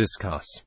Discuss.